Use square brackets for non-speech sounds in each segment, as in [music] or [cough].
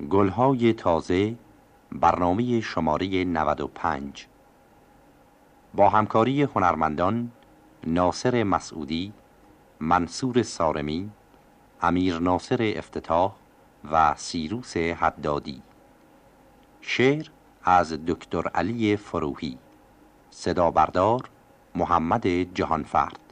گلهای تازه برنامه شماره 95 با همکاری هنرمندان ناصر مسعودی منصور سارمی امیر ناصر افتتاح و سیروس حدادی. شعر از دکتر علی فروهی. صدا بردار محمد جهانفرد.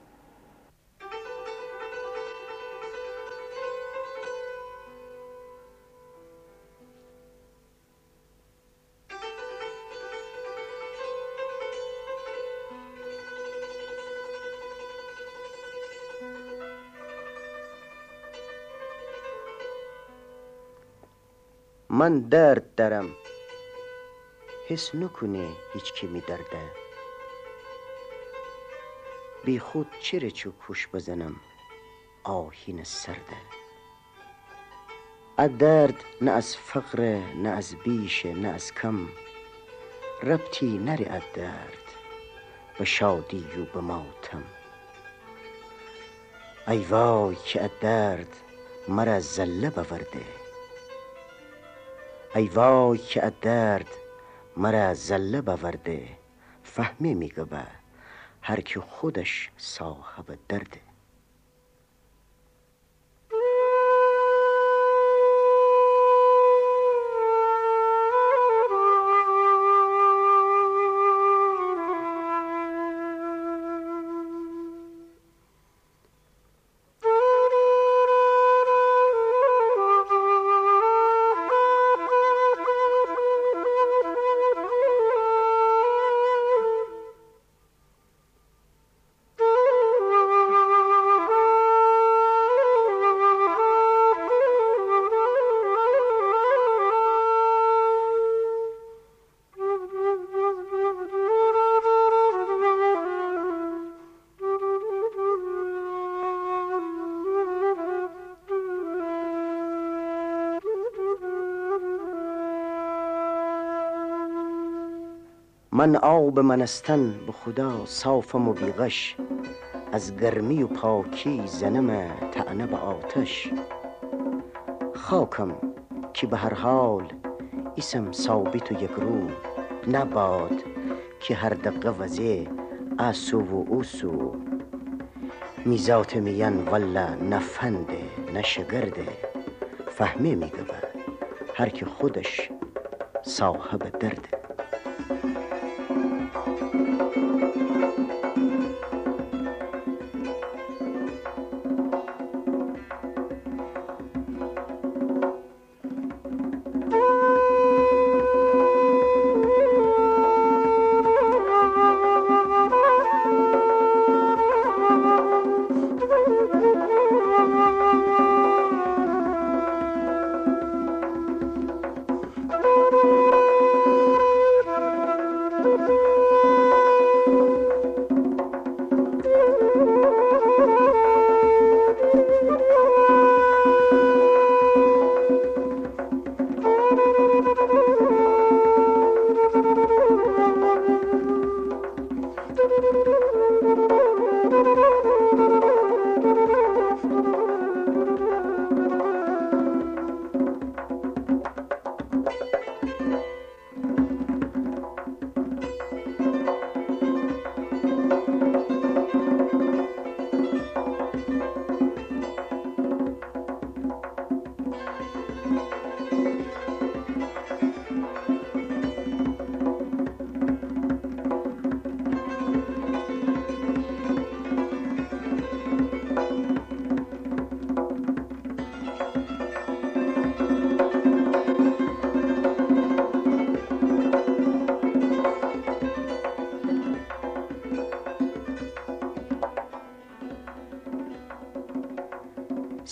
من درد دارم. حس نکنه هیچ کی می درده. بی خود چرا چو کش بزنم؟ آهین سرده. از درد نه از فقر نه از بیش نه از کم. ربطی نری از درد. به شادی و به ماتم. ای وای که از درد مرا زله بورده. ای وای که از درد مرا زله بورده فهمی میگه هر که خودش صاحب درده. من آب منستن به خدا صافم و بیغش از گرمی و پاکی زنم تعنه به آتش. خاکم که به هر حال اسم ثابت و یک رو نباد که هر دقه وزه اسو و اوسو میزات میان والا نفنده نشگرده فهمه میگه هر که خودش صاحب درده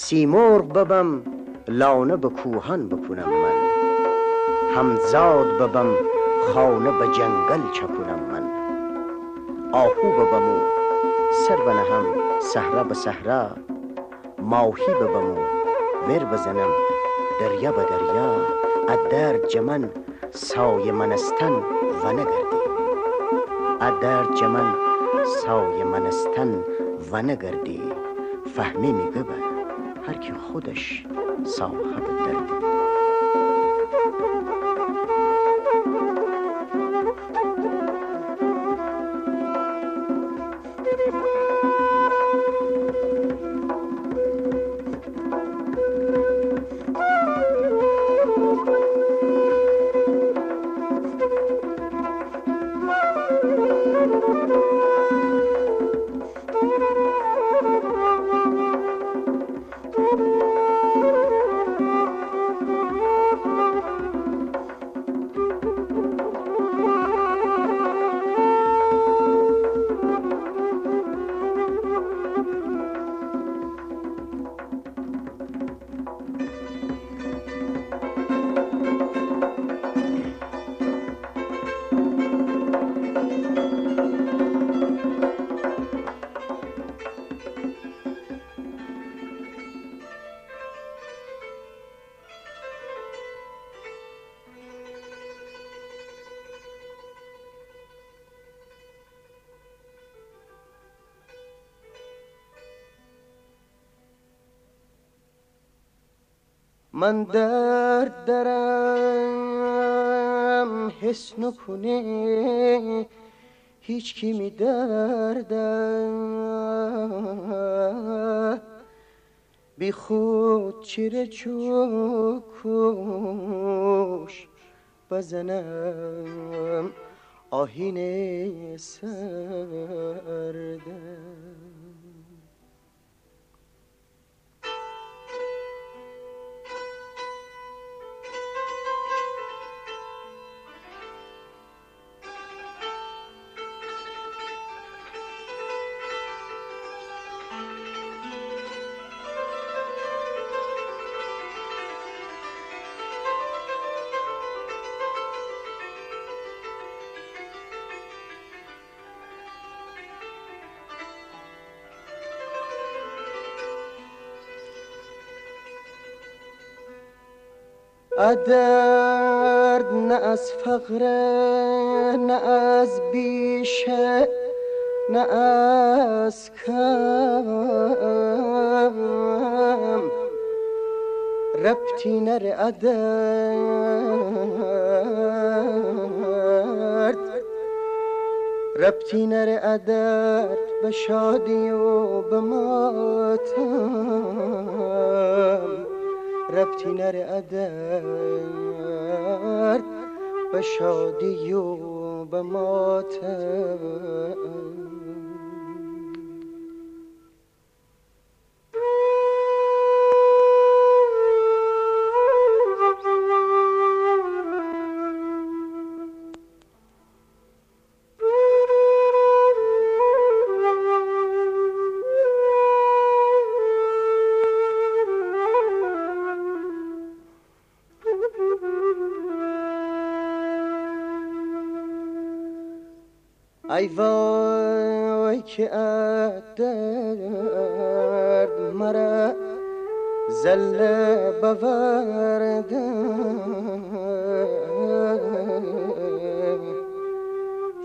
سیمرغ ببم لانه به کوهان بکنم من. همزاد ببم خانه به جنگل چپونم من. آهو ببم و سر بنهم صحرا به صحرا. ماهی ببم و ور بزنم دریا به دریا. از درد جمن سایه منستن و نگردی از درد جمن سایه منستن و نگردی فهمی میگه هر که خودش صاحب درده من درد درم حس نکنه هیچ کی می درده بی خود چیره چوکوش بزنم. آهین سرده. درد نه از فقر نه از بیشه نه از کم. ربطی نره ادرد ربطی نره ادرد به شادی و به ماتم. ربطی نره ادرد به شادی و به ماتم. ای وای که درد مرا زله بورده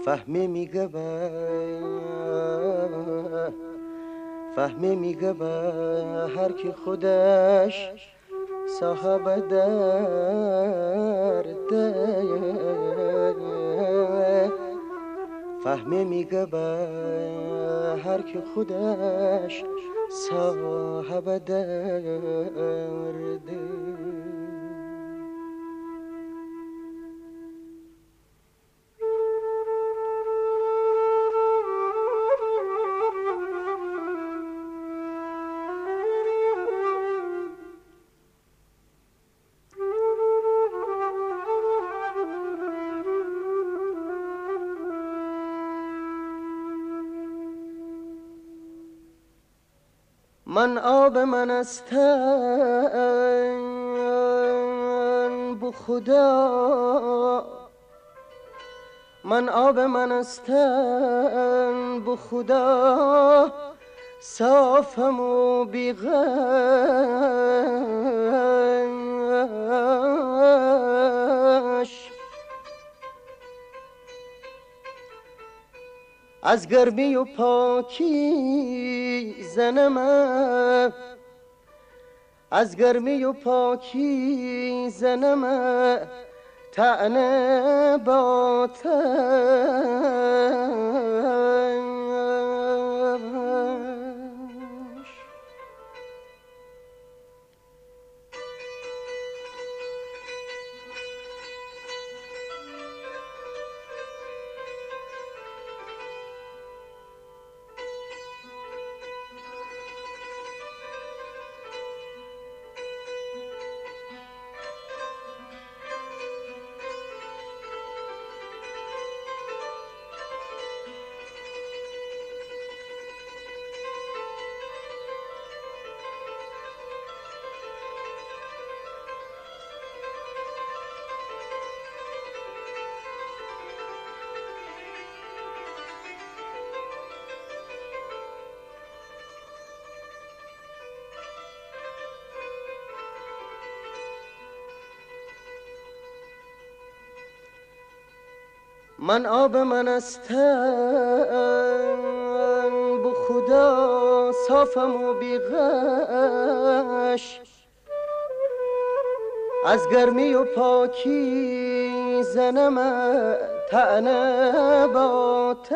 فهمی میگه فهمی میگه هر کی خودش صاحب درده فهمه میگه هر که خودش صاحب درده من آب من استن بو خدا. من آب من استن بو خدا. صافم و بیغش از گرمی و پاکی زنم از گرمی و پاکی زنم تعنه من آب من استم بو خدا صافم و بیغش از گرمی و پاکی زنم تنه باتش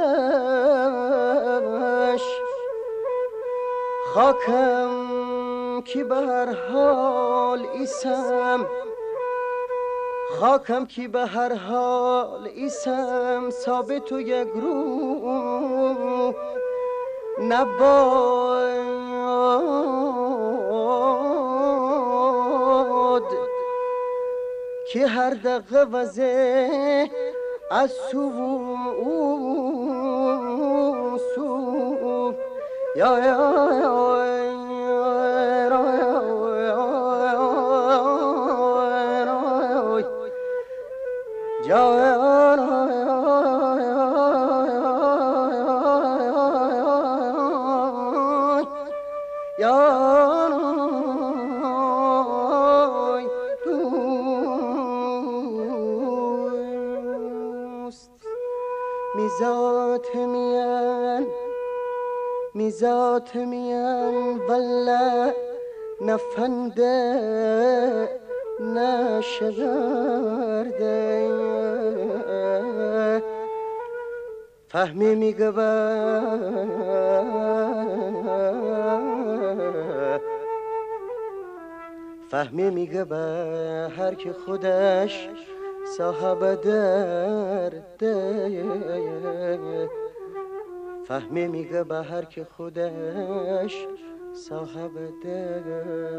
خاکم کی به هر حال ایسم خاکم کی به هر حال ایسم ثابت و یک رو. نباد که هر دقیقه وزه از سو سو یا یا میزات میان میزات میان ولا نفنده نشورده فهمی میگه فهمی میگه هر که خودش صاحب درده فهمی میگه به هر که خودش صاحب درده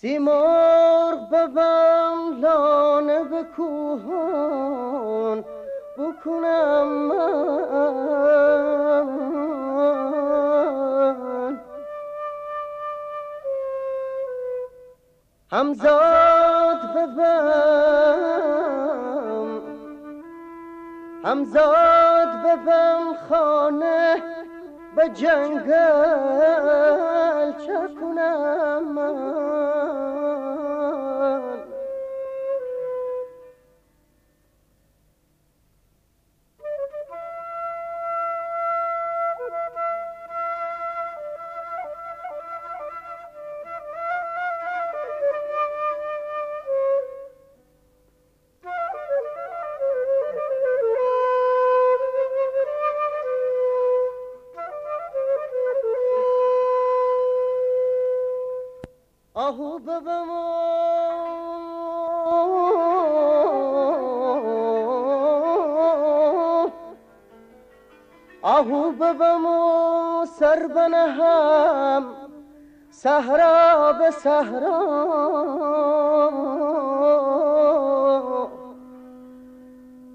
سیمرغ ببم لانه به کوهان بکنم من. همزاد ببم همزاد ببم خانه به جنگل چه کنم من. آهو ببم آهو ببم و سر بنهم صحرا به صحرا.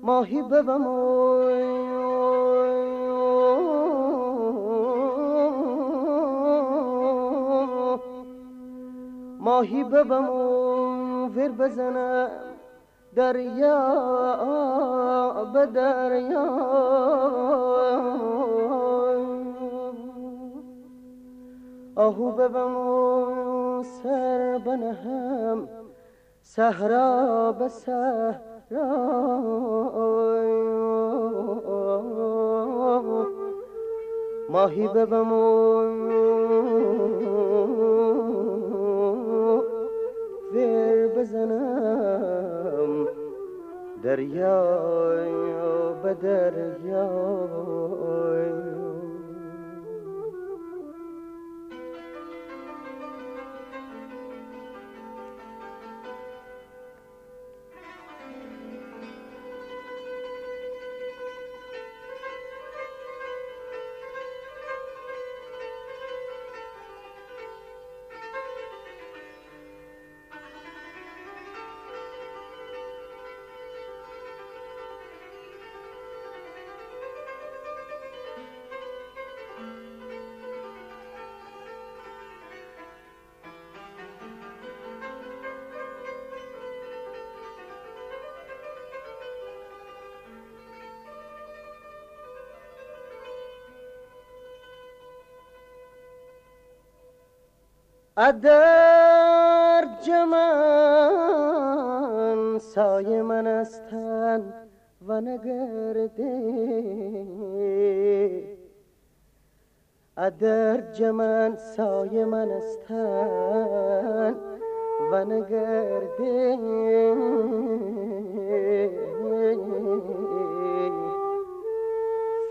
ماهی ماهی ببم و ور بزنم. دریا به دریا. آهو ببم و سر بنهم. صحرا به صحرا. ماهی ببم و بزنم دریای به دریای. ادر جمن سایه من استن و نگرده. ادر جمن سایه من استن و نگرده.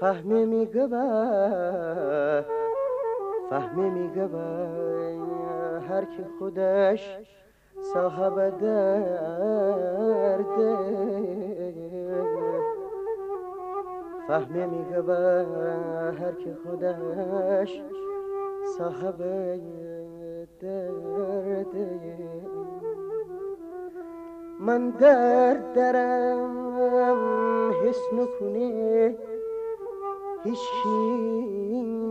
فهمی میگه فهمی میگه هر که خودش صاحب درده فهمی میگه هر که خودش صاحب درده من در درم حس نکنه هیچ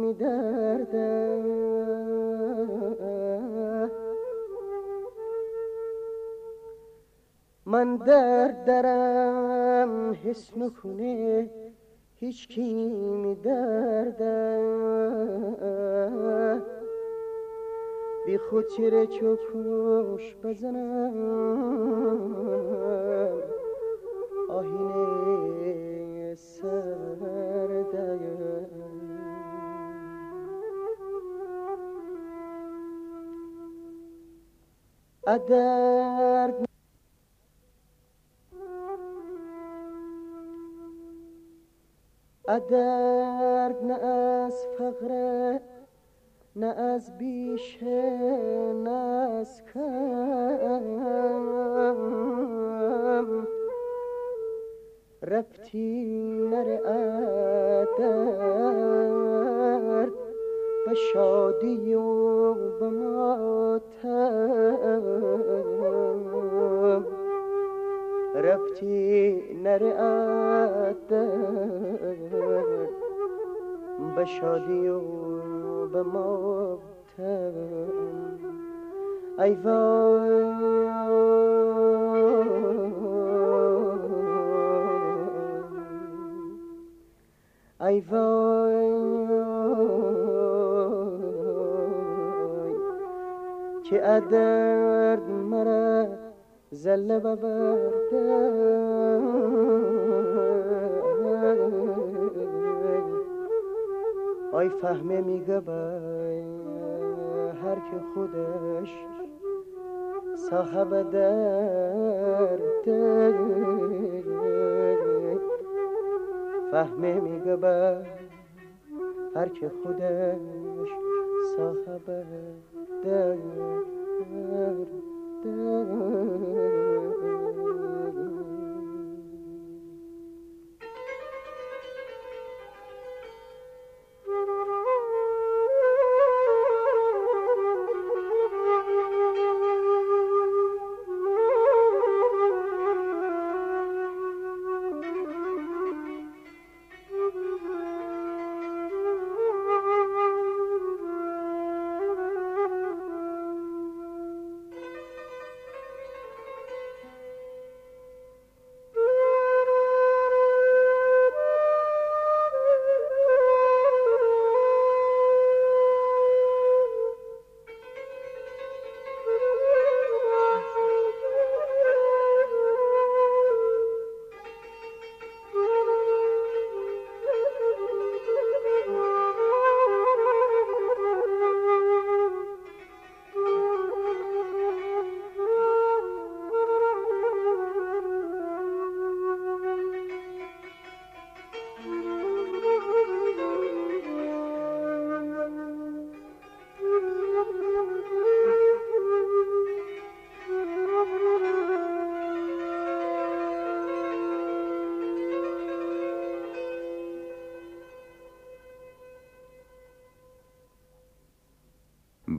می درده من در درم حس نکنه. هیچ کی می درده بی خود چره چکوش بزنم. آهینه سرده ادرد ادرد نه از فقره نه از بیشه نه از کم ربطی نره ادرد به شادی و به ماتم رفتی نرعت به شادی و به ماتم ای ای وای که ادرد مرا زله ببرده. آی فهمه میگه هر که خودش صاحب درد فهمه میگه با هر که خودش صاحب درد Mm-hmm. [laughs]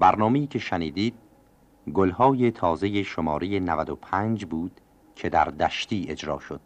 برنامه‌ای که شنیدید گلهای تازه شماره 95 بود که در دشتی اجرا شد.